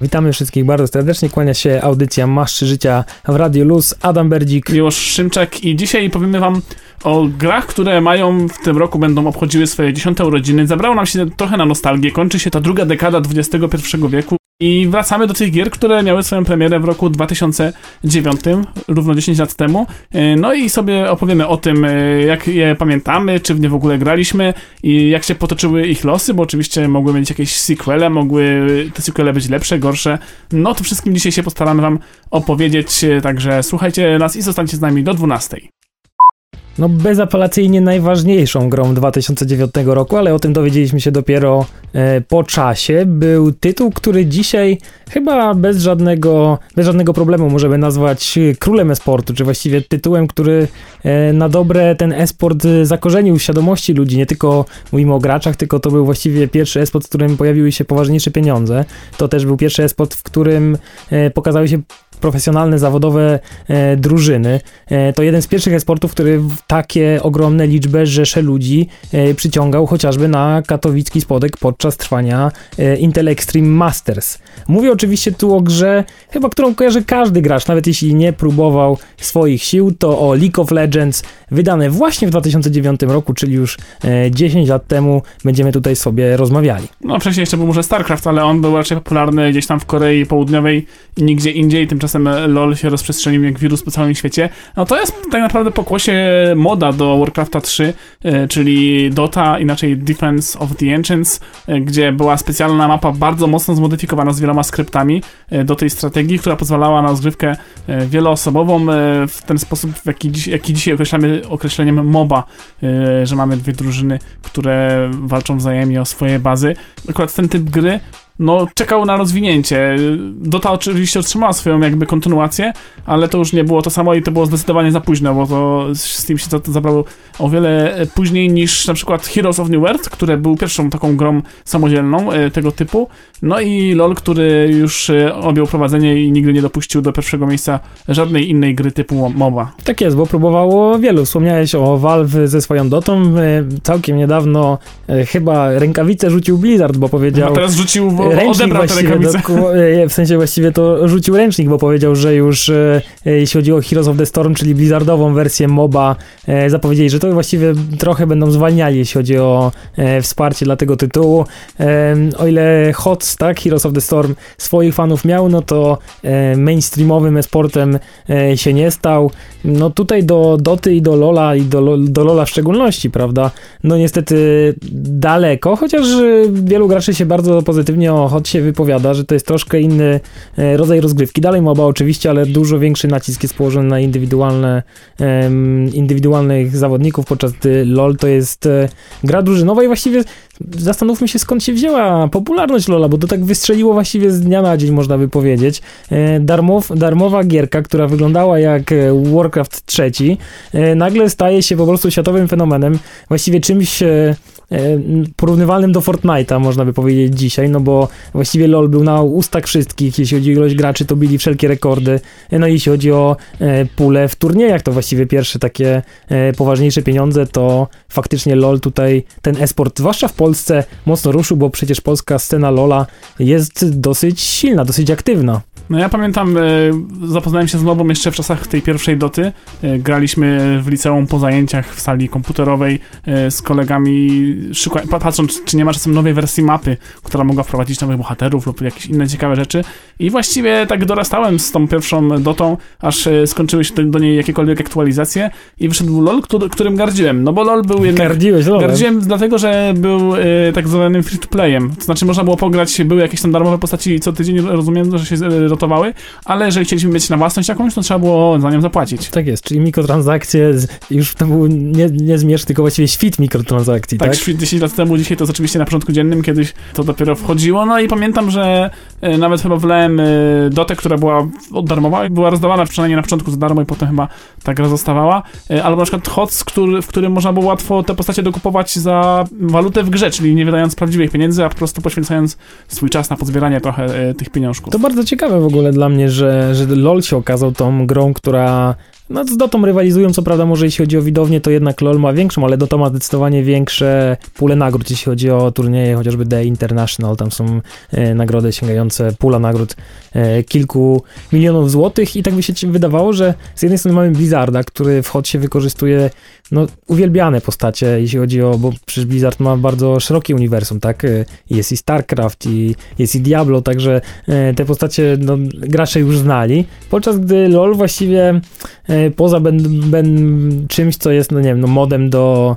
Witamy wszystkich bardzo serdecznie. Kłania się audycja Maszczy Życia w Radio Luz. Adam Berdzik. Miłosz Szymczak i dzisiaj powiemy wam o grach, które mają w tym roku, będą obchodziły swoje dziesiąte urodziny. Zabrało nam się trochę na nostalgię. Kończy się ta druga dekada XXI wieku i wracamy do tych gier, które miały swoją premierę w roku 2009, równo 10 lat temu. E, no i sobie opowiemy o tym, e, jak je pamiętamy, czy w nie w ogóle graliśmy i jak się potoczyły ich losy, bo oczywiście mogły mieć jakieś sequele, mogły te sequele być lepsze, gorsze. No to wszystkim dzisiaj się postaramy wam opowiedzieć, e, także słuchajcie nas i zostańcie z nami do 12 no bezapelacyjnie najważniejszą grą 2009 roku, ale o tym dowiedzieliśmy się dopiero e, po czasie. Był tytuł, który dzisiaj chyba bez żadnego, bez żadnego problemu możemy nazwać królem esportu, czy właściwie tytułem, który e, na dobre ten esport zakorzenił w świadomości ludzi. Nie tylko mówimy o graczach, tylko to był właściwie pierwszy esport, w którym pojawiły się poważniejsze pieniądze. To też był pierwszy esport, w którym e, pokazały się profesjonalne, zawodowe e, drużyny. E, to jeden z pierwszych esportów, który takie ogromne liczby rzesze ludzi e, przyciągał chociażby na katowicki spodek podczas trwania e, Intel Extreme Masters. Mówię oczywiście tu o grze, chyba którą kojarzy każdy gracz, nawet jeśli nie próbował swoich sił, to o League of Legends, wydane właśnie w 2009 roku, czyli już 10 e, lat temu, będziemy tutaj sobie rozmawiali. No wcześniej jeszcze był może StarCraft, ale on był raczej popularny gdzieś tam w Korei Południowej i nigdzie indziej, tymczasem tymczasem LOL się rozprzestrzenił jak wirus po całym świecie. No to jest tak naprawdę pokłosie moda do Warcrafta 3, e, czyli Dota, inaczej Defense of the Ancients, e, gdzie była specjalna mapa bardzo mocno zmodyfikowana z wieloma skryptami e, do tej strategii, która pozwalała na rozgrywkę wieloosobową w ten sposób, w jaki, dziś, jaki dzisiaj określamy określeniem MOBA, że mamy dwie drużyny, które walczą wzajemnie o swoje bazy. Akurat ten typ gry no, czekał na rozwinięcie. Dota oczywiście otrzymała swoją jakby kontynuację, ale to już nie było to samo i to było zdecydowanie za późno, bo to z tym się zabrało o wiele później niż na przykład Heroes of New World, które był pierwszą taką grą samodzielną e, tego typu, no i LoL, który już e, objął prowadzenie i nigdy nie dopuścił do pierwszego miejsca żadnej innej gry typu MOBA. Tak jest, bo próbowało wielu. Wspomniałeś o Valve ze swoją Dotą. E, całkiem niedawno chyba rękawice rzucił Blizzard, bo powiedział... A teraz rzucił ręcznik właściwie, do, w sensie właściwie to rzucił ręcznik, bo powiedział, że już e, jeśli chodzi o Heroes of the Storm, czyli blizzardową wersję MOBA, e, zapowiedzieli, że to właściwie trochę będą zwalniali, jeśli chodzi o e, wsparcie dla tego tytułu. O ile HOTS, tak, Heroes of the Storm swoich fanów miał, no to mainstreamowym esportem się nie stał. No tutaj do Doty i do Lola i do, do Lola w szczególności, prawda? No niestety daleko, chociaż wielu graczy się bardzo pozytywnie o HOT się wypowiada, że to jest troszkę inny e, rodzaj rozgrywki. Dalej MOBA oczywiście, ale dużo większy nacisk jest położony na indywidualne, indywidualnych zawodników, podczas gdy LoL to jest e, gra drużynowa i właściwie zastanówmy się skąd się wzięła popularność LoLa, bo to tak wystrzeliło właściwie z dnia na dzień, można by powiedzieć. E, darmow, darmowa gierka, która wyglądała jak Warcraft III, nagle staje się po prostu światowym fenomenem, właściwie czymś porównywalnym do Fortnite'a, można by powiedzieć dzisiaj, no bo właściwie LoL był na ustach wszystkich, jeśli chodzi o ilość graczy, to bili wszelkie rekordy, e, no i jeśli chodzi o e, pulę w turniejach, to właściwie pierwsze takie poważniejsze pieniądze, to faktycznie LoL tutaj, ten esport, zwłaszcza w Polsce, mocno ruszył, bo przecież polska scena LoLa jest dosyć silna, dosyć aktywna. No ja pamiętam, e, zapoznałem się z Nobą jeszcze w czasach tej pierwszej doty. E, graliśmy w liceum po zajęciach w sali komputerowej e, z kolegami, patrząc, czy nie ma czasem nowej wersji mapy, która mogła wprowadzić nowych bohaterów lub jakieś inne ciekawe rzeczy. I właściwie tak dorastałem z tą pierwszą dotą, aż skończyły się do niej jakiekolwiek aktualizacje i wyszedł LOL, który, którym gardziłem. No bo LOL był jednak... Gardziłeś LOL. Gardziłem dlatego, że był tak zwanym free-to-playem. To znaczy można było pograć, były jakieś tam darmowe postaci co tydzień, rozumiem, że się rotowały, ale jeżeli chcieliśmy mieć na własność jakąś, to trzeba było za nią zapłacić. Tak jest, czyli mikrotransakcje, już to był nie, nie zmierz, tylko właściwie świt mikrotransakcji, tak? Tak, 10 lat temu, dzisiaj to jest oczywiście na porządku dziennym, kiedyś to dopiero wchodziło, no i pamiętam, że e, nawet chyba wlałem e, dotę, która była darmowa, była rozdawana przynajmniej na początku za darmo i potem chyba ta gra zostawała, e, albo na przykład HOTS, który, w którym można było łatwo te postacie dokupować za walutę w grze, czyli nie wydając prawdziwych pieniędzy, a po prostu poświęcając swój czas na pozbieranie trochę tych pieniążków. To bardzo ciekawe w ogóle dla mnie, że, że LOL się okazał tą grą, która No z Dotą rywalizują, co prawda może jeśli chodzi o widownię, to jednak LoL ma większą, ale Dota ma zdecydowanie większe pule nagród, jeśli chodzi o turnieje, chociażby The International, tam są e, nagrody sięgające, pula nagród e, kilku milionów złotych. I tak by się wydawało, że z jednej strony mamy Blizzarda, który w Hotsie wykorzystuje no, uwielbiane postacie, jeśli chodzi o, bo przecież Blizzard ma bardzo szerokie uniwersum, tak, E, jest i StarCraft i jest i Diablo, także e, te postacie no, gracze już znali, podczas gdy LoL właściwie e, poza ben, ben, czymś, co jest, no nie wiem, no modem do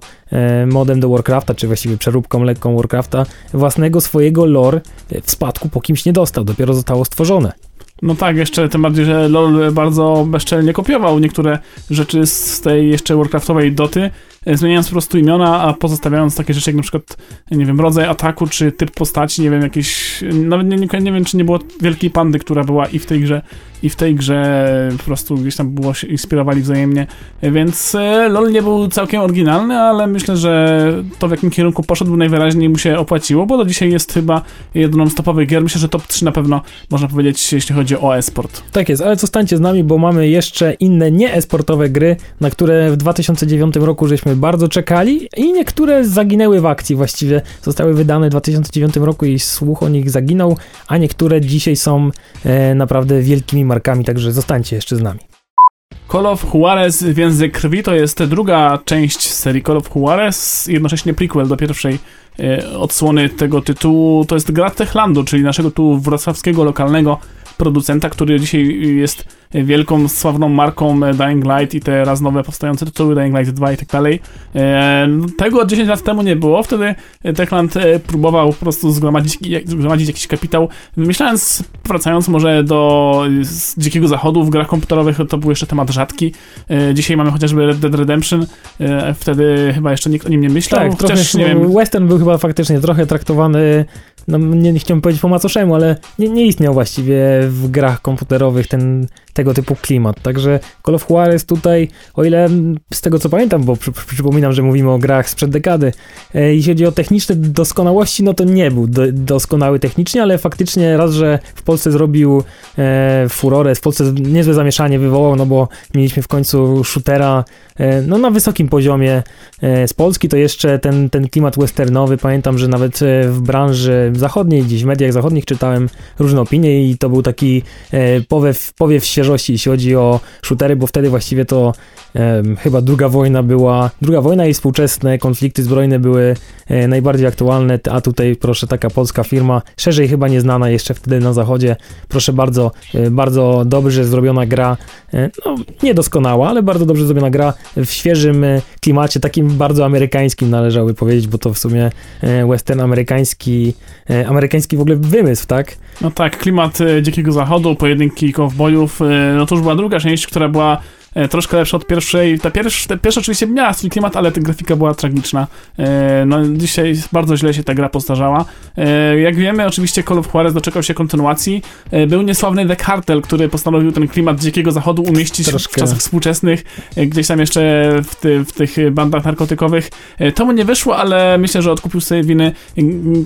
modem do Warcrafta, czy właściwie przeróbką lekką Warcrafta, własnego swojego lore w spadku po kimś nie dostał, dopiero zostało stworzone. No tak, jeszcze tym bardziej, że LoL bardzo bezczelnie kopiował niektóre rzeczy z tej jeszcze Warcraftowej doty, zmieniając po prostu imiona, a pozostawiając takie rzeczy jak na przykład, nie wiem, rodzaj ataku, czy typ postaci, nie wiem, jakieś, nawet nie, nie, nie wiem, czy nie było Wielkiej Pandy, która była i w tej grze, i w tej grze po prostu gdzieś tam było się inspirowali wzajemnie, więc e, LoL nie był całkiem oryginalny, ale myślę, że to w jakim kierunku poszedł najwyraźniej mu się opłaciło, bo do dzisiaj jest chyba jedną z topowych gier, myślę, że top 3 na pewno można powiedzieć, jeśli chodzi o e-sport. Tak jest, ale zostańcie z nami, bo mamy jeszcze inne nie-esportowe gry, na które w 2009 roku żeśmy bardzo czekali i niektóre zaginęły w akcji właściwie. Zostały wydane w 2009 roku i słuch o nich zaginął, a niektóre dzisiaj są e, naprawdę wielkimi markami, także zostańcie jeszcze z nami. Call of Juarez Więzy Krwi to jest druga część serii Call of Juarez, jednocześnie prequel do pierwszej e, odsłony tego tytułu. To jest gra Techlandu, czyli naszego tu wrocławskiego lokalnego producenta, który dzisiaj jest wielką, sławną marką Dying Light i teraz nowe powstające tytuły Dying Light 2 i tak dalej. E, tego 10 lat temu nie było, wtedy Techland e, próbował po prostu zgromadzić, zgromadzić jakiś kapitał, wymyślając, wracając może do Dzikiego Zachodu w grach komputerowych, to był jeszcze temat rzadki. E, dzisiaj mamy chociażby Red Dead Redemption, wtedy chyba jeszcze nikt o nim nie myślał, tak, chociaż, trochę, nie wiem... Western był chyba faktycznie trochę traktowany no nie, nie chciałbym powiedzieć po macoszemu, ale nie, nie istniał właściwie w grach komputerowych ten tego typu klimat. Także Call of Juarez tutaj, o ile z tego co pamiętam, bo przy, przypominam, że mówimy o grach sprzed dekady, e, jeśli chodzi o techniczne doskonałości, no to nie był do, doskonały technicznie, ale faktycznie raz, że w Polsce zrobił e, furorę, w Polsce niezłe zamieszanie wywołał, no bo mieliśmy w końcu shootera e, no na wysokim poziomie e, z Polski, to jeszcze ten, ten klimat westernowy, pamiętam, że nawet e, w branży zachodniej, gdzieś w mediach zachodnich czytałem różne opinie i to był taki e, powiew, powiew świeżości, jeśli chodzi o shootery, bo wtedy właściwie to e, chyba druga wojna była, druga wojna i współczesne konflikty zbrojne były e, najbardziej aktualne, a tutaj proszę taka polska firma, szerzej chyba nieznana jeszcze wtedy na zachodzie, proszę bardzo, bardzo dobrze zrobiona gra, no niedoskonała, ale bardzo dobrze zrobiona gra w świeżym klimacie, takim bardzo amerykańskim należałoby powiedzieć, bo to w sumie western amerykański, amerykański w ogóle wymysł, tak? No tak, klimat Dzikiego Zachodu, pojedynki kowbojów, no to już była druga część, która była E, troszkę lepsza od pierwszej. Ta pierwsza, pierwsza oczywiście miała swój klimat, ale ta grafika była tragiczna. E, no dzisiaj bardzo źle się ta gra postarzała. E, jak wiemy, oczywiście Call of Juarez doczekał się kontynuacji. Był niesławny The Cartel, który postanowił ten klimat dzikiego zachodu umieścić troszkę. w czasach współczesnych, gdzieś tam jeszcze w, ty, w tych bandach narkotykowych. To mu nie wyszło, ale myślę, że odkupił sobie winy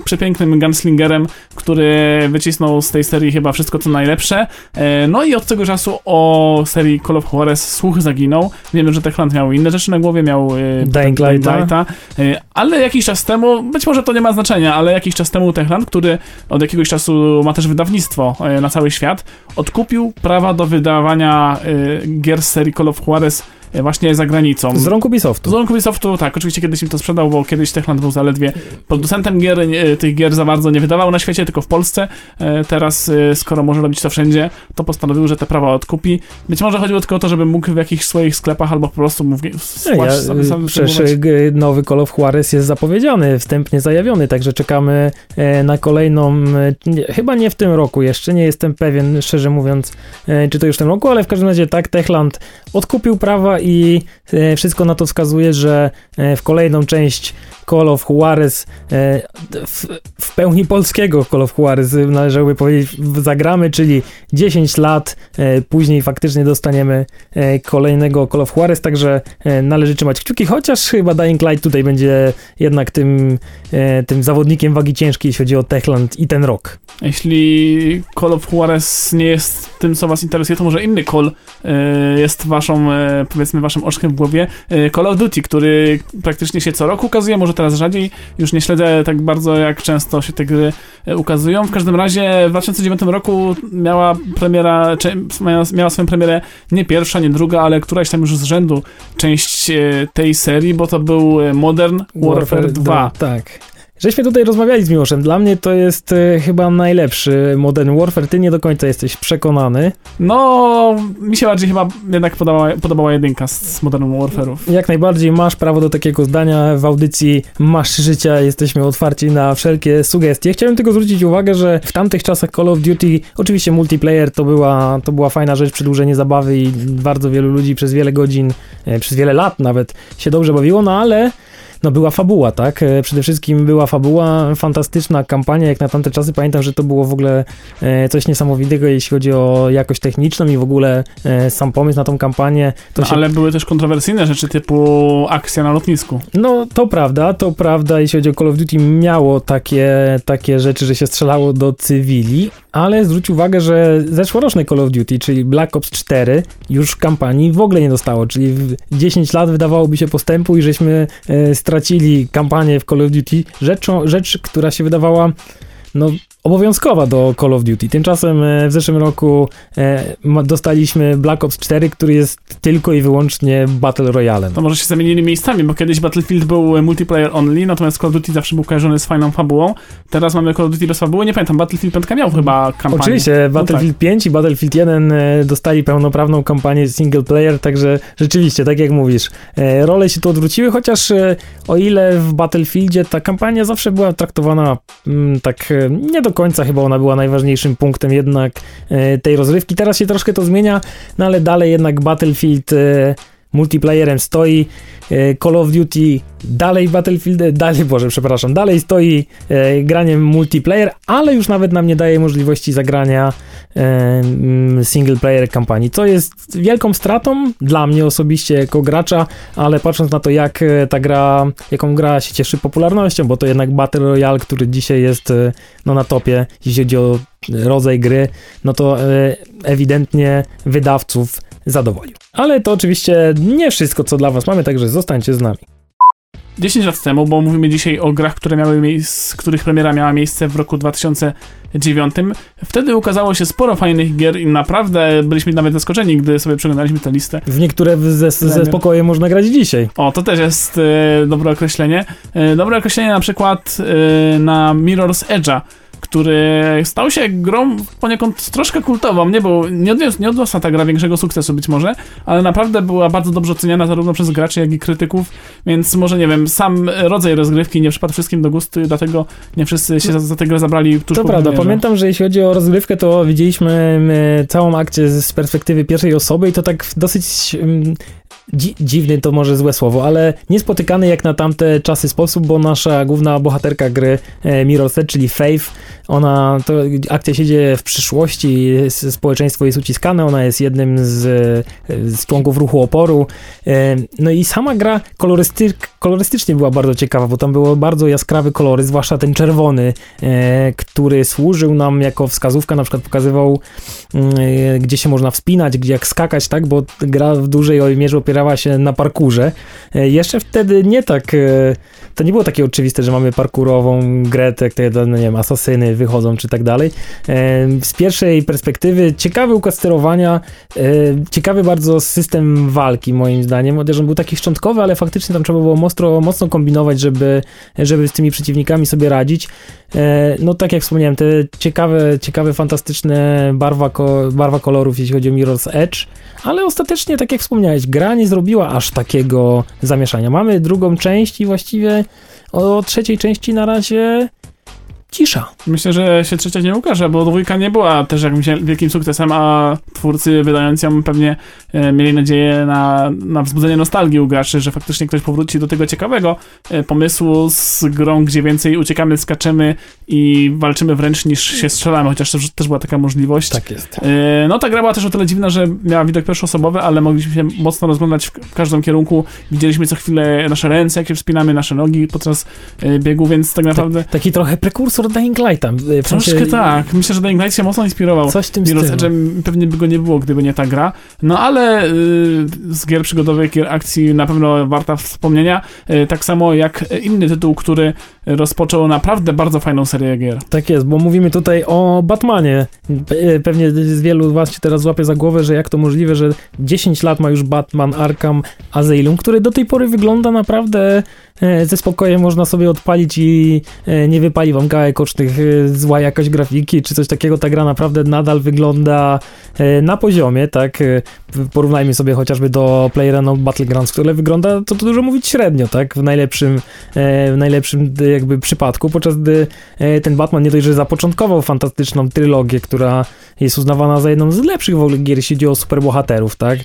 przepięknym gunslingerem, który wycisnął z tej serii chyba wszystko co najlepsze. No i od tego czasu o serii Call of Juarez słuch zaginął. Wiemy, że Techland miał inne rzeczy na głowie, miał y, Dying Lighta, y, ale jakiś czas temu, być może to nie ma znaczenia, ale jakiś czas temu Techland, który od jakiegoś czasu ma też wydawnictwo y, na cały świat, odkupił prawa do wydawania gier z serii Call of Juarez E, właśnie za granicą. Z rąk Ubisoftu. Z rąk Ubisoftu, tak. Oczywiście kiedyś mi to sprzedał, bo kiedyś Techland był zaledwie producentem gier, e, tych gier za bardzo nie wydawał na świecie, tylko w Polsce. E, teraz, skoro może robić to wszędzie, to postanowił, że te prawa odkupi. Być może chodziło tylko o to, żeby mógł w jakichś swoich sklepach albo po prostu mógł ja, sobie, sobie Przecież nowy Call of Juarez jest zapowiedziany, wstępnie zajawiony, także czekamy na kolejną, chyba nie w tym roku jeszcze, nie jestem pewien, szczerze mówiąc, czy to już w tym roku, ale w każdym razie tak, Techland odkupił prawa i e, wszystko na to wskazuje, że e, w kolejną część Call of Juarez, e, w, w pełni polskiego Call of Juarez należałoby powiedzieć zagramy, czyli 10 lat później faktycznie dostaniemy kolejnego Call of Juarez, także należy trzymać kciuki, chociaż chyba Dying Light tutaj będzie jednak tym, tym zawodnikiem wagi ciężkiej, jeśli chodzi o Techland i ten rok. Jeśli Call of Juarez nie jest tym, co was interesuje, to może inny Call jest waszą, e, powiedzmy, waszym oczkiem w głowie. E, Call of Duty, który praktycznie się co roku ukazuje, może teraz rzadziej. Już nie śledzę tak bardzo, jak często się te gry e, ukazują. W każdym razie w 2009 roku miała premiera, miała, swoją premierę nie pierwsza, nie druga, ale któraś tam już z rzędu część e, tej serii, bo to był Modern Warfare 2. Tak. Żeśmy tutaj rozmawiali z Miłoszem. Dla mnie to jest e, chyba najlepszy Modern Warfare. Ty nie do końca jesteś przekonany. No, mi się bardziej chyba jednak podobała, podobała jedynka z Modern Warfare'ów. Jak najbardziej masz prawo do takiego zdania. W audycji Masz Życia jesteśmy otwarci na wszelkie sugestie. Chciałem tylko zwrócić uwagę, że w tamtych czasach Call of Duty, oczywiście multiplayer to była, to była fajna rzecz, przedłużenie zabawy i bardzo wielu ludzi przez wiele godzin, e, przez wiele lat nawet się dobrze bawiło, no ale no była fabuła, tak? E, Przede wszystkim była fabuła, fantastyczna kampania, jak na tamte czasy. Pamiętam, że to było w ogóle e, coś niesamowitego, jeśli chodzi o jakość techniczną i w ogóle e, sam pomysł na tą kampanię. No, się ale były też kontrowersyjne rzeczy typu akcja na lotnisku. no, to prawda, to prawda, jeśli chodzi o Call of Duty, miało takie, takie rzeczy, że się strzelało do cywili, ale zwróć uwagę, że zeszłoroczne Call of Duty, czyli Black Ops 4, już kampanii w ogóle nie dostało, czyli w 10 lat wydawałoby się postępu i żeśmy e, stracili kampanię w Call of Duty, rzeczą, rzecz, która się wydawała no, obowiązkowa do Call of Duty. Tymczasem e, w zeszłym roku e, dostaliśmy Black Ops 4, który jest tylko i wyłącznie Battle Royale. To może się zamienili miejscami, bo kiedyś Battlefield był e, multiplayer only, natomiast Call of Duty zawsze był kojarzony z fajną fabułą. Teraz mamy Call of Duty bez fabuły. Nie pamiętam, Battlefield 5 miał chyba kampanię. Oczywiście, No Battlefield 5 i Battlefield 1 e, dostali pełnoprawną kampanię single player, także rzeczywiście, tak jak mówisz, role się tu odwróciły, chociaż o ile w Battlefieldzie ta kampania zawsze była traktowana mm, tak nie do końca chyba ona była najważniejszym punktem jednak e, tej rozrywki. Teraz się troszkę to zmienia, no ale dalej jednak Battlefield e, multiplayerem stoi. E, Call of Duty dalej Battlefield, dalej, Boże, przepraszam, dalej stoi graniem multiplayer, ale już nawet nam nie daje możliwości zagrania single player kampanii, co jest wielką stratą dla mnie osobiście jako gracza, ale patrząc na to, jak e, ta gra, jaką gra się cieszy popularnością, bo to jednak Battle Royale, który dzisiaj jest e, no, na topie, jeśli chodzi o rodzaj gry, no to e, ewidentnie wydawców zadowolił. Ale to oczywiście nie wszystko, co dla was mamy, także zostańcie z nami. 10 lat temu, bo mówimy dzisiaj o grach, które miały miejsce, których premiera miała miejsce w roku 2009. Wtedy ukazało się sporo fajnych gier i naprawdę byliśmy nawet zaskoczeni, gdy sobie przeglądaliśmy tę listę. W niektóre ze, ze spokojem można grać dzisiaj. O, to też jest e, dobre określenie. E, dobre określenie na przykład e, na Mirror's Edge'a, który stał się grą poniekąd troszkę kultową, nie, bo nie, odnios, nie odniosła ta gra większego sukcesu być może, ale naprawdę była bardzo dobrze oceniana zarówno przez graczy, jak i krytyków, więc może, nie wiem, sam rodzaj rozgrywki nie przypadł wszystkim do gustu dlatego nie wszyscy się za, za tę grę zabrali tuż To po prawda, premierze. pamiętam, że jeśli chodzi o rozgrywkę, to widzieliśmy mm, całą akcję z perspektywy pierwszej osoby i to tak dosyć mm, dzi dziwny to może złe słowo, ale niespotykany jak na tamte czasy sposób, bo nasza główna bohaterka gry e, Mirror's czyli Faith, ona, to akcja się dzieje w przyszłości, społeczeństwo jest uciskane, ona jest jednym z, z członków ruchu oporu, e, no i sama gra kolorystyk, kolorystycznie była bardzo ciekawa, bo tam było bardzo jaskrawe kolory, zwłaszcza ten czerwony, e, który służył nam jako wskazówka, na przykład pokazywał, mm, e, gdzie się można wspinać, gdzie jak skakać, tak, bo gra w dużej mierze opierała się na parkurze. Jeszcze wtedy nie tak, to nie było takie oczywiste, że mamy parkurową grę, tak no nie wiem, asasyny wychodzą czy tak dalej. E, Z pierwszej perspektywy ciekawy układ sterowania, e, ciekawy bardzo system walki moim zdaniem, chociaż on był taki szczątkowy, ale faktycznie tam trzeba było mocno, mocno kombinować, żeby, żeby z tymi przeciwnikami sobie radzić. E, No tak jak wspomniałem, te ciekawe, ciekawe fantastyczne barwa, barwa kolorów, jeśli chodzi o Mirror's Edge, ale ostatecznie, tak jak wspomniałeś, gra nie zrobiła aż takiego zamieszania. Mamy drugą część i właściwie o trzeciej części na razie cisza. Myślę, że się trzecia nie ukaże, bo dwójka nie była też jakimś wielkim sukcesem, a twórcy wydając ją pewnie e, mieli nadzieję na, na wzbudzenie nostalgii u graczy, że faktycznie ktoś powróci do tego ciekawego e, pomysłu z grą, gdzie więcej uciekamy, skaczemy i walczymy wręcz niż się strzelamy, chociaż też, też była taka możliwość. Tak jest. E, No ta gra była też o tyle dziwna, że miała widok pierwszoosobowy, ale mogliśmy się mocno rozglądać w, w każdym kierunku. Widzieliśmy co chwilę nasze ręce, jak się wspinamy, nasze nogi podczas e, biegu, więc tak naprawdę Taki trochę prekursor Dying W sensie- troszkę tak. Myślę, że Dying Light się mocno inspirował. Coś w tym Mirror's. Edge'em pewnie by go nie było, gdyby nie ta gra. No ale y, z gier przygodowych, gier akcji na pewno warta wspomnienia. Y, tak samo jak inny tytuł, który rozpoczął naprawdę bardzo fajną serię gier. Tak jest, bo mówimy tutaj o Batmanie. Pe- Pewnie z wielu z was się teraz złapie za głowę, że jak to możliwe, że 10 lat ma już Batman Arkham Asylum, który do tej pory wygląda naprawdę ze spokojem można sobie odpalić i e, nie wypali wam gałek ocznych e, zła jakaś grafiki czy coś takiego. Ta gra naprawdę nadal wygląda e, na poziomie, tak? Porównajmy sobie chociażby do PlayerUnknown Battlegrounds, które wygląda, to, to dużo mówić średnio, tak? W najlepszym, e, w najlepszym e, jakby przypadku, podczas gdy e, ten Batman nie dość, że zapoczątkował fantastyczną trylogię, która jest uznawana za jedną z lepszych w ogóle gier, jeśli chodzi o superbohaterów, tak?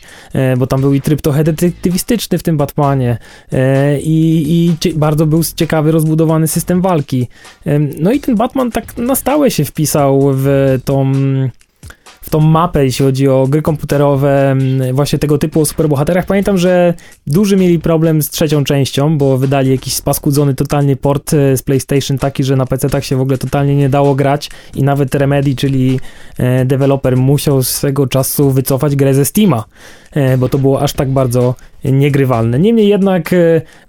Bo tam był i tryb trochę detektywistyczny w tym Batmanie i, i bardzo był ciekawy, rozbudowany system walki. No i ten Batman tak na stałe się wpisał w tą tą mapę, jeśli chodzi o gry komputerowe, mm, właśnie tego typu o superbohaterach. Pamiętam, że duży mieli problem z trzecią częścią, bo wydali jakiś spaskudzony totalnie port e, z PlayStation taki, że na PC-tach się w ogóle totalnie nie dało grać i nawet Remedy, czyli e, deweloper musiał swego czasu wycofać grę ze Steama, e, bo to było aż tak bardzo niegrywalne. Niemniej jednak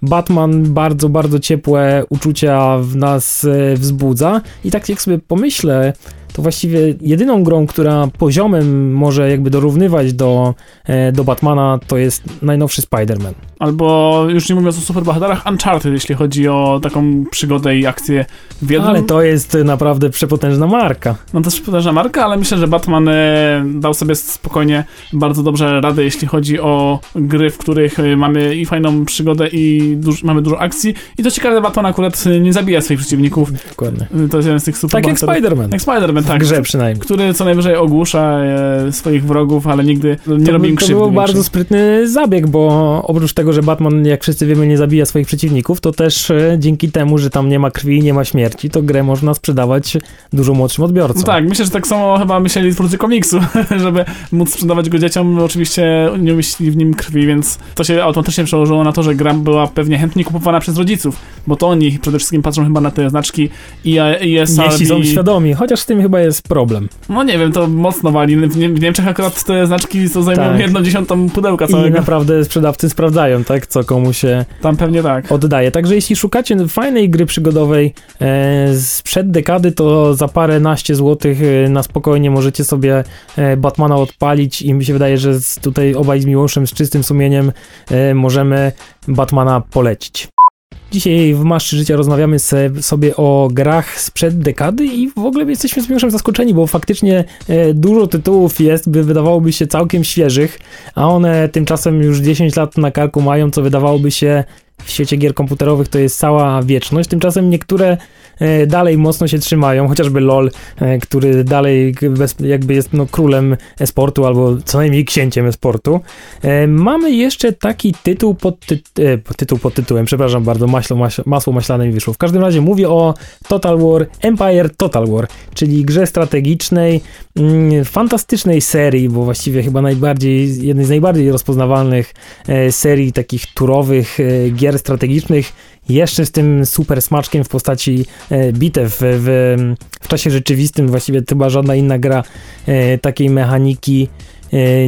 Batman bardzo, bardzo ciepłe uczucia w nas wzbudza i tak jak sobie pomyślę, to właściwie jedyną grą, która poziomem może jakby dorównywać do, e, do Batmana, to jest najnowszy Spider-Man. Albo już nie mówiąc o superbohaterach, Uncharted, jeśli chodzi o taką przygodę i akcję w jednym. Ale to jest naprawdę przepotężna marka. No to jest potężna marka, ale myślę, że Batman e, dał sobie spokojnie bardzo dobrze radę, jeśli chodzi o gry, w których e, mamy i fajną przygodę i duż, mamy dużo akcji. I to ciekawe, Batman akurat nie zabija swoich przeciwników. Dokładnie. To jest jeden z tych Tak jak. Spider-Man. Jak Spider-Man, W tak. grze przynajmniej. Który co najwyżej ogłusza e, swoich wrogów, ale nigdy nie to, robi im by- to krzywdy. był większej. bardzo sprytny zabieg, bo oprócz tego, że Batman, jak wszyscy wiemy, nie zabija swoich przeciwników, to też e, dzięki temu, że tam nie ma krwi, nie ma śmierci, to grę można sprzedawać dużo młodszym odbiorcom. No tak, myślę, że tak samo chyba myśleli twórcy komiksu, żeby móc sprzedawać go dzieciom. Oczywiście nie umieścili w nim krwi, więc to się automatycznie przełożyło na to, że gra była pewnie chętnie kupowana przez rodziców, bo to oni przede wszystkim patrzą chyba na te znaczki i ESRB. Jeśli są świadomi, chociaż z tym chyba jest problem. No nie wiem, to mocno wali. W, Nie- w Niemczech akurat te znaczki to zajmują Tak. jedną dziesiątą pudełka I całego. naprawdę sprzedawcy sprawdzają, tak, co komu się Tam pewnie tak. oddaje. Także jeśli szukacie fajnej gry przygodowej e, sprzed dekady, to za parę naście złotych e, na spokojnie możecie sobie e, Batmana odpalić i mi się wydaje, że z, tutaj obaj z Miłoszem, z czystym sumieniem e, możemy Batmana polecić. Dzisiaj w Maszczy Życia rozmawiamy sobie o grach sprzed dekady i w ogóle jesteśmy z Miłoszem zaskoczeni, bo faktycznie e, dużo tytułów jest, by wydawałoby się całkiem świeżych, a one tymczasem już 10 lat na karku mają, co wydawałoby się w świecie gier komputerowych to jest cała wieczność. Tymczasem niektóre e, dalej mocno się trzymają, chociażby LOL, e, który dalej jakby jest no, królem esportu albo co najmniej księciem esportu. E, mamy jeszcze taki tytuł pod, ty, tytuł pod tytułem, przepraszam bardzo, masło, maś, masło maślane mi wyszło. W każdym razie mówię o Total War, Empire Total War, czyli grze strategicznej, fantastycznej serii, bo właściwie chyba najbardziej, jednej z najbardziej rozpoznawalnych e, serii takich turowych e, gier strategicznych, jeszcze z tym super smaczkiem w postaci e, bitew w, w, czasie rzeczywistym, właściwie chyba żadna inna gra takiej mechaniki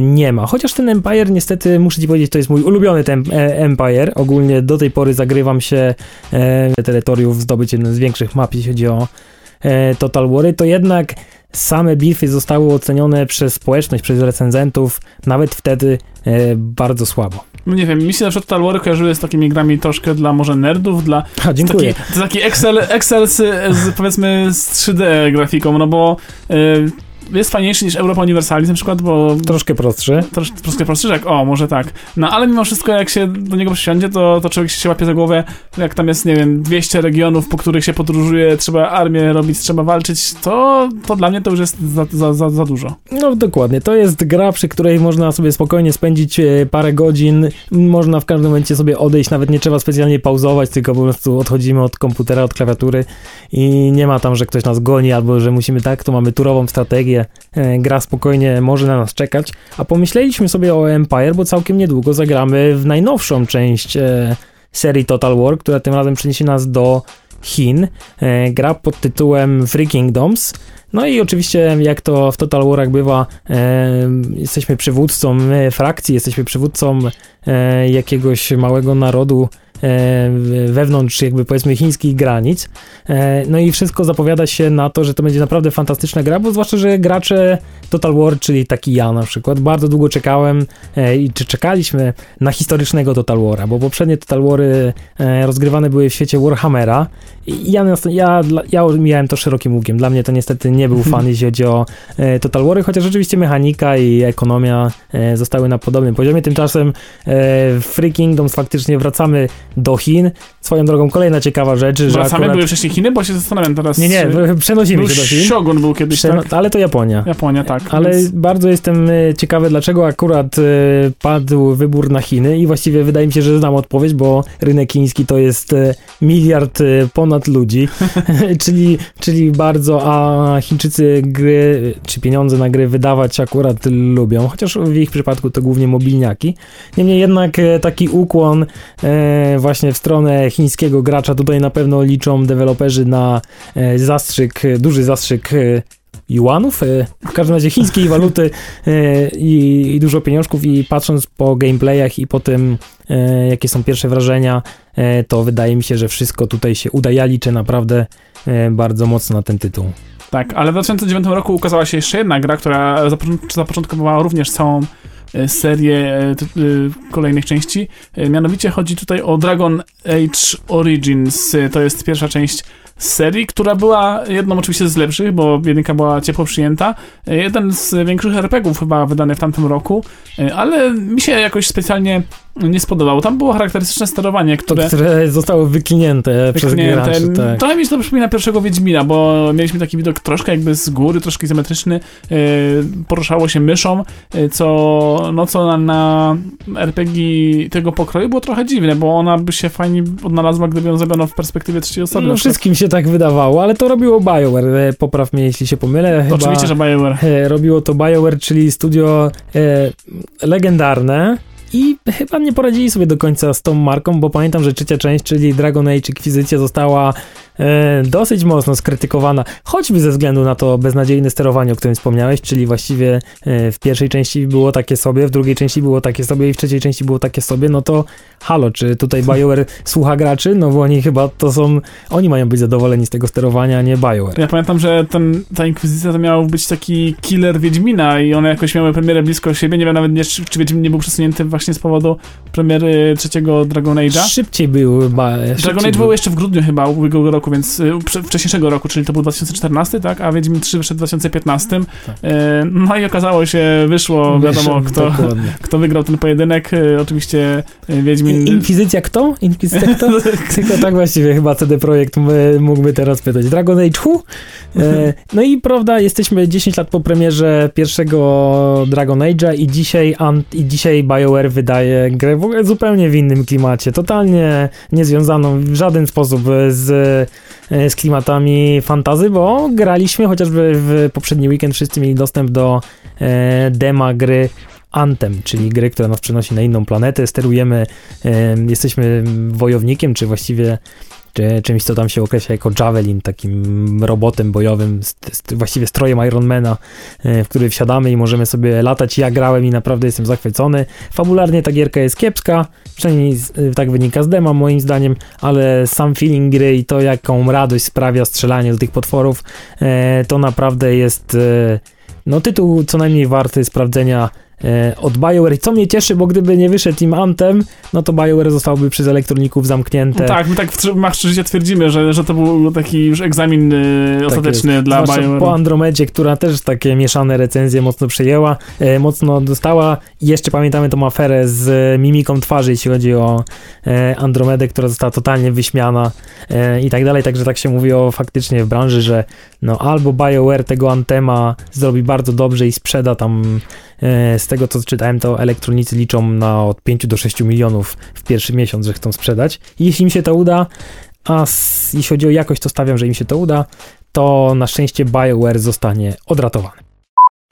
nie ma. Chociaż ten Empire, niestety, muszę ci powiedzieć, to jest mój ulubiony ten Empire. Ogólnie do tej pory zagrywam się terytoriów zdobyć jeden z większych map, jeśli chodzi o Total Wary, to jednak same bitwy zostały ocenione przez społeczność, przez recenzentów, nawet wtedy e, bardzo słabo. No nie wiem, mi się na przykład Total War kojarzyły z takimi grami troszkę dla może nerdów, dla A, dziękuję. Taki, to taki Excel, Excel z, z powiedzmy z 3D grafiką, no bo y, jest fajniejszy niż Europa Universalis na przykład, bo Troszkę prostszy. troszkę, troszkę prostszy, że jak, o, może tak. No ale mimo wszystko, jak się do niego przysiądzie, to, to człowiek się łapie za głowę, jak tam jest, nie wiem, 200 regionów, po których się podróżuje, trzeba armię robić, trzeba walczyć, to, to dla mnie to już jest za, za, za, za dużo. No dokładnie, to jest gra, przy której można sobie spokojnie spędzić e, parę godzin, można w każdym momencie sobie odejść, nawet nie trzeba specjalnie pauzować, tylko po prostu odchodzimy od komputera, od klawiatury i nie ma tam, że ktoś nas goni albo że musimy tak, to mamy turową strategię, e, gra spokojnie może na nas czekać, a pomyśleliśmy sobie o Empire, bo całkiem niedługo zagramy w najnowszą część e, serii Total War, która tym razem przeniesie nas do Chin. E, gra pod tytułem Free Kingdoms. No i oczywiście, jak to w Total Warach bywa, jesteśmy przywódcą frakcji, jesteśmy przywódcą jakiegoś małego narodu wewnątrz jakby powiedzmy chińskich granic. E, no i wszystko zapowiada się na to, że to będzie naprawdę fantastyczna gra, bo zwłaszcza, że gracze Total War, czyli taki ja na przykład, bardzo długo czekałem e, i czy czekaliśmy na historycznego Total War'a, bo poprzednie Total Wary e, rozgrywane były w świecie Warhammera i ja, ja, ja miałem to szerokim łukiem. Dla mnie to niestety nie był fan, jeśli chodzi o e, Total Wary, chociaż rzeczywiście mechanika i ekonomia e, zostały na podobnym poziomie. Tymczasem e, w Free Kingdoms faktycznie wracamy do Chin. Swoją drogą kolejna ciekawa rzecz, że Wracamy, akurat... były wcześniej Chiny, bo się zastanawiam teraz. Nie, nie, przenosimy się do Chin. Shogun był kiedyś, Przeno- tak? Ale to Japonia. Japonia, tak. Ale więc- bardzo jestem e, ciekawy, dlaczego akurat e, padł wybór na Chiny i właściwie wydaje mi się, że znam odpowiedź, bo rynek chiński to jest e, miliard ponad ludzi, czyli, czyli bardzo, a Chińczycy gry, czy pieniądze na gry wydawać akurat lubią, chociaż w ich przypadku to głównie mobilniaki. Niemniej jednak taki ukłon e, właśnie w stronę chińskiego gracza tutaj na pewno liczą deweloperzy na e, zastrzyk, e, duży zastrzyk e, juanów, w każdym razie chińskiej waluty i, i dużo pieniążków i patrząc po gameplayach i po tym, jakie są pierwsze wrażenia, to wydaje mi się, że wszystko tutaj się uda. Ja liczę naprawdę bardzo mocno na ten tytuł. Tak, ale w 2009 roku ukazała się jeszcze jedna gra, która zapoczą- zapoczątkowała również całą serię e, e, kolejnych części. E, Mianowicie chodzi tutaj o Dragon Age Origins. E, To jest pierwsza część serii, która była jedną oczywiście z lepszych, bo jedynka była ciepło przyjęta. E, Jeden z większych RPGów chyba wydany w tamtym roku, e, ale mi się jakoś specjalnie nie spodobał. Tam było charakterystyczne sterowanie, które... które zostało wyklinięte przez Nie, graczy. ten, Tak. Trochę mi się to przypomina pierwszego Wiedźmina, bo mieliśmy taki widok troszkę jakby z góry, troszkę izometryczny, yy, poruszało się myszą, yy, co, no, co na, na RPG tego pokroju było trochę dziwne, bo ona by się fajnie odnalazła, gdyby ją zrobiono w perspektywie trzeciej osoby. No, wszystkim się tak wydawało, ale to robiło BioWare. E, Popraw mnie, jeśli się pomylę. Oczywiście, że BioWare. E, robiło to BioWare, czyli studio e, legendarne i chyba nie poradzili sobie do końca z tą marką, bo pamiętam, że trzecia część, czyli Dragon Age Inkwizycja została e, dosyć mocno skrytykowana, choćby ze względu na to beznadziejne sterowanie, o którym wspomniałeś, czyli właściwie e, w pierwszej części było takie sobie, w drugiej części było takie sobie i w trzeciej części było takie sobie, no to halo, czy tutaj BioWare słucha graczy? No bo oni chyba to są, oni mają być zadowoleni z tego sterowania, a nie BioWare. Ja pamiętam, że ten, ta Inkwizycja to miał być taki killer Wiedźmina i one jakoś miały premierę blisko siebie. Nie wiem nawet, nie, czy Wiedźmin nie był przesunięty właśnie z powodu premiery trzeciego Dragon Age'a. Szybciej był chyba. Dragon Age był jeszcze w grudniu chyba ubiegłego roku, więc y, wcześniejszego roku, czyli to był 2014, tak? A Wiedźmin 3 wyszedł w 2015. Tak. Y, No i okazało się, wyszło, wiadomo kto, Dokładnie. kto wygrał ten pojedynek. Y, Oczywiście Wiedźmin... Inkwizycja kto? Inkwizycja kto? Tylko tak właściwie chyba CD Projekt mógłby teraz pytać. Dragon Age who? E, no i prawda, jesteśmy 10 lat po premierze pierwszego Dragon Age'a i dzisiaj, i dzisiaj BioWare wydaje grę w ogóle zupełnie w innym klimacie, totalnie niezwiązaną w żaden sposób z, e, z klimatami fantazy, bo graliśmy chociażby w poprzedni weekend wszyscy mieli dostęp do e, dema gry Anthem, czyli gry, która nas przenosi na inną planetę, sterujemy, em, jesteśmy wojownikiem, czy właściwie czy, czymś, co tam się określa jako Javelin, takim robotem bojowym, st- st- właściwie strojem Ironmana, e, w który wsiadamy i możemy sobie latać. Ja grałem i naprawdę jestem zachwycony. Fabularnie ta gierka jest kiepska, przynajmniej z- e, tak wynika z dema moim zdaniem, ale sam feeling gry i to, jaką radość sprawia strzelanie do tych potworów, e, to naprawdę jest no tytuł co najmniej warty sprawdzenia od BioWare. I co mnie cieszy, bo gdyby nie wyszedł Team Anthem, no to BioWare zostałby przez elektroników zamknięte. Tak, my tak w trzy- Mach 3 twierdzimy, że, że to był taki już egzamin y, ostateczny jest. dla Zwłaszcza BioWare. po Andromedzie, która też takie mieszane recenzje mocno przejęła, e, mocno dostała. Jeszcze pamiętamy tą aferę z e, mimiką twarzy, jeśli chodzi o e, Andromedę, która została totalnie wyśmiana e, i tak dalej. Także tak się mówi o faktycznie w branży, że no albo BioWare tego Antema zrobi bardzo dobrze i sprzeda tam e, z tego co czytałem, to elektronicy liczą na od 5 do 6 milionów w pierwszy miesiąc, że chcą sprzedać. I jeśli im się to uda, a jeśli chodzi o jakość, to stawiam, że im się to uda, to na szczęście BioWare zostanie odratowany.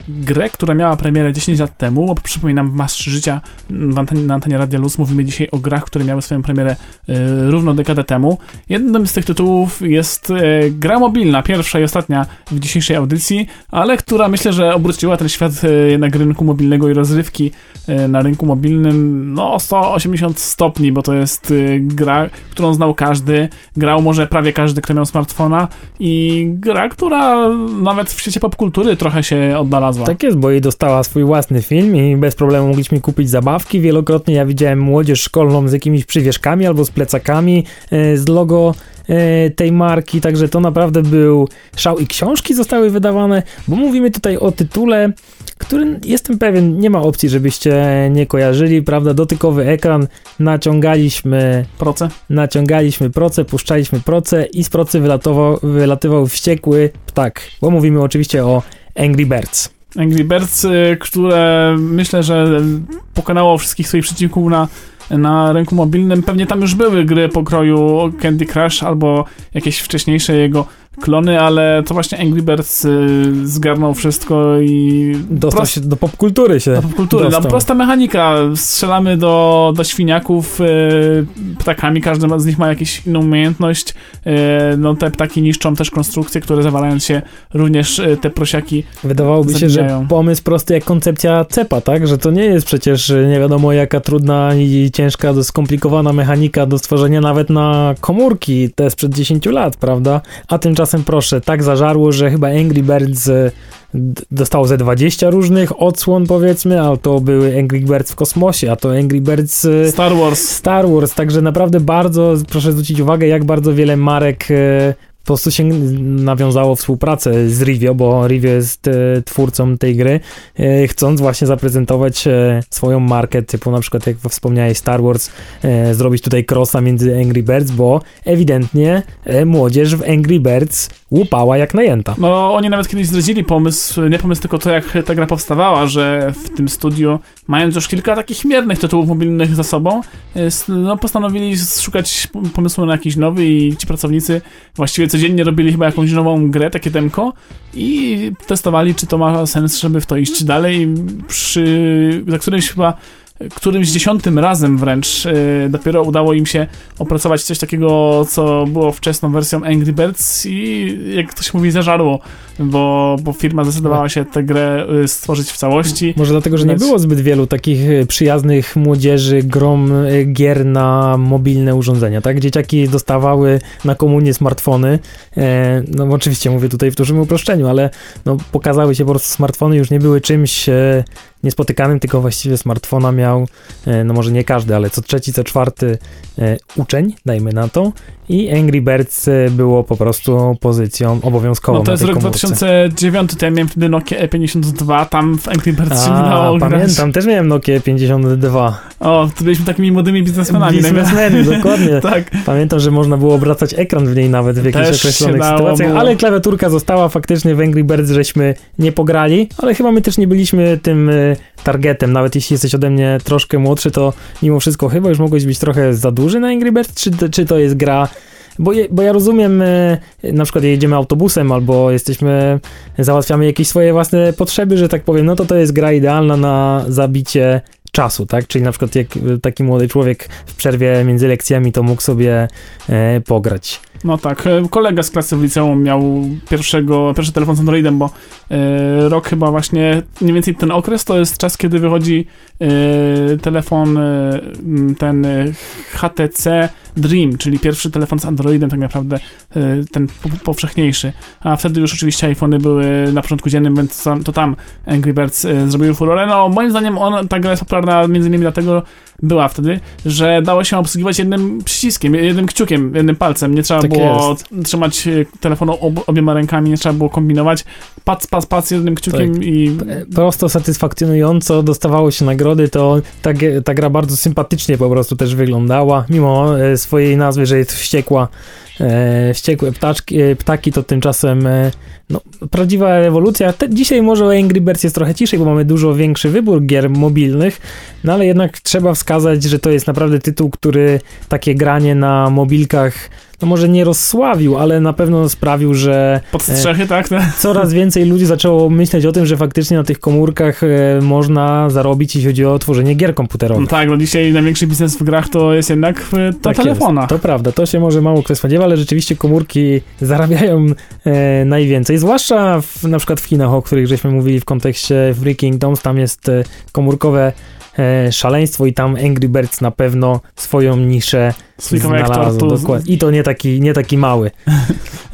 Grę, która miała premierę 10 lat temu, bo przypominam, w Mastrze Życia w antenie, na antenie Radia Luz mówimy dzisiaj o grach, które miały swoją premierę y, równo dekadę temu. Jednym z tych tytułów jest y, gra mobilna, pierwsza i ostatnia w dzisiejszej audycji, ale która myślę, że obróciła ten świat y, jednak rynku mobilnego i rozrywki y, na rynku mobilnym no 180 stopni, bo to jest y, gra, którą znał każdy, grał może prawie każdy, kto miał smartfona i gra, która nawet w świecie popkultury trochę się oddalazła. Tak jest, bo jej dostała swój własny film i bez problemu mogliśmy kupić zabawki. Wielokrotnie ja widziałem młodzież szkolną z jakimiś przywieszkami albo z plecakami e, z logo e, tej marki, także to naprawdę był szał i książki zostały wydawane, bo mówimy tutaj o tytule, który jestem pewien, nie ma opcji, żebyście nie kojarzyli, prawda, dotykowy ekran, naciągaliśmy Proce? naciągaliśmy proce, puszczaliśmy proce i z procy wylatywał, wylatywał wściekły ptak, bo mówimy oczywiście o Angry Birds. Angry Birds, y, które myślę, że pokonało wszystkich swoich przeciwników na, na rynku mobilnym. Pewnie tam już były gry pokroju Candy Crush albo jakieś wcześniejsze jego klony, ale to właśnie Angry Birds y, zgarnął wszystko i Dostał prost- się do popkultury się. do popkultury. No, prosta mechanika. Strzelamy do, do świniaków y, ptakami, każdy z nich ma jakąś inną umiejętność. Y, no te ptaki niszczą też konstrukcje, które zawalając się również te prosiaki Wydawałoby się, że zabijają. pomysł prosty jak koncepcja cepa, tak? Że to nie jest przecież nie wiadomo jaka trudna i ciężka, skomplikowana mechanika do stworzenia nawet na komórki te sprzed 10 lat, prawda? A tymczasem proszę, tak zażarło, że chyba Angry Birds d- dostało ze 20 różnych odsłon powiedzmy, a to były Angry Birds w kosmosie, a to Angry Birds y, Star Wars. Star Wars, także naprawdę bardzo, proszę zwrócić uwagę, jak bardzo wiele marek e, po prostu się nawiązało współpracę z Rivio, bo Rivio jest e, twórcą tej gry, e, chcąc właśnie zaprezentować e, swoją markę, typu na przykład jak wspomniałeś Star Wars, e, zrobić tutaj crossa między Angry Birds, bo ewidentnie e, młodzież w Angry Birds łupała jak najęta. No, oni nawet kiedyś zdradzili pomysł, nie pomysł, tylko to, jak ta gra powstawała, że w tym studiu, mając już kilka takich miernych tytułów mobilnych za sobą, jest, no, postanowili szukać pomysłu na jakiś nowy i ci pracownicy właściwie codziennie robili chyba jakąś nową grę, takie demko i testowali, czy to ma sens, żeby w to iść dalej. Przy, za którymś chyba którymś dziesiątym razem wręcz e, dopiero udało im się opracować coś takiego, co było wczesną wersją Angry Birds i jak to się mówi, zażarło, bo, bo firma zdecydowała się tę grę y, stworzyć w całości. Może dlatego, że nie było zbyt wielu takich e, przyjaznych młodzieży grom e, gier na mobilne urządzenia, tak? Dzieciaki dostawały na komunię smartfony, e, no oczywiście mówię tutaj w dużym uproszczeniu, ale no, pokazały się po prostu smartfony, już nie były czymś e, niespotykanym, tylko właściwie smartfona miał, e, no może nie każdy, ale co trzeci, co czwarty e, uczeń, dajmy na to, i Angry Birds e, było po prostu pozycją obowiązkową No to jest rok komórce. 2009, to ja miałem wtedy Nokia E52, tam w Angry Birds się nie dało grać. pamiętam, też miałem Nokia 52. O, to byliśmy takimi młodymi biznesmenami. Biznesmeni, dokładnie. tak. Pamiętam, że można było obracać ekran w niej nawet w jakichś Też określonych sytuacjach, było. ale klawiaturka została faktycznie w Angry Birds, żeśmy nie pograli, ale chyba my też nie byliśmy tym y, targetem, nawet jeśli jesteś ode mnie troszkę młodszy, to mimo wszystko chyba już mogłeś być trochę za duży na Angry Birds, czy, czy to jest gra bo, je, bo ja rozumiem, y, na przykład jedziemy autobusem albo jesteśmy, załatwiamy jakieś swoje własne potrzeby, że tak powiem, no to to jest gra idealna na zabicie czasu, tak? Czyli na przykład jak e, taki młody człowiek w przerwie między lekcjami to mógł sobie e, pograć. No tak, e, kolega z klasy w liceum miał pierwszego, pierwszy telefon z Androidem, bo e, rok chyba właśnie, mniej więcej ten okres to jest czas, kiedy wychodzi e, telefon e, ten e, HTC Dream, czyli pierwszy telefon z Androidem tak naprawdę, ten po, powszechniejszy. A wtedy już oczywiście iPhony były na początku dziennym, więc to tam Angry Birds zrobiły furorę. No moim zdaniem on, ta gra jest popularna między innymi dlatego była wtedy, że dało się obsługiwać jednym przyciskiem, jednym kciukiem, jednym palcem. Nie trzeba Tak było jest. trzymać e, telefonu ob, obiema rękami, nie trzeba było kombinować. Pac, pac, pac jednym kciukiem Tak. i Prosto, satysfakcjonująco dostawało się nagrody, to ta, ta gra bardzo sympatycznie po prostu też wyglądała, mimo e, swojej nazwy, że jest wściekła. E, wściekłe ptaczki, e, ptaki to tymczasem e, no, prawdziwa rewolucja. Te, dzisiaj może o Angry Birds jest trochę ciszej, bo mamy dużo większy wybór gier mobilnych, no ale jednak trzeba wskazać, że to jest naprawdę tytuł, który takie granie na mobilkach no może nie rozsławił, ale na pewno sprawił, że pod strzechy, tak? coraz więcej ludzi zaczęło myśleć o tym, że faktycznie na tych komórkach e, można zarobić, jeśli chodzi o tworzenie gier No komputerowych. tak, no dzisiaj największy biznes w grach to jest jednak na Tak telefonach. Jest. To prawda, to się może mało kto spodziewa, ale rzeczywiście komórki zarabiają e, najwięcej, zwłaszcza w, na przykład w Chinach, o których żeśmy mówili w kontekście Free Kingdoms, tam jest e, komórkowe e, szaleństwo i tam Angry Birds na pewno swoją niszę znalazł. Dokładnie. I to nie taki, nie taki mały.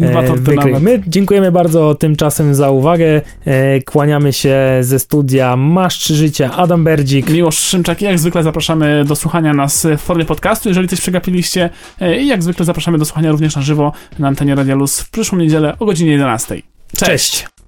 E, wykryj. My dziękujemy bardzo tymczasem za uwagę. E, Kłaniamy się ze studia Masz Trzy Życia, Adam Berdzik. Miłosz Szymczak jak zwykle zapraszamy do słuchania nas w formie podcastu, jeżeli coś przegapiliście e, i jak zwykle zapraszamy do słuchania również na żywo na antenie Radia Luz w przyszłą niedzielę o godzinie 11. Cześć! Cześć.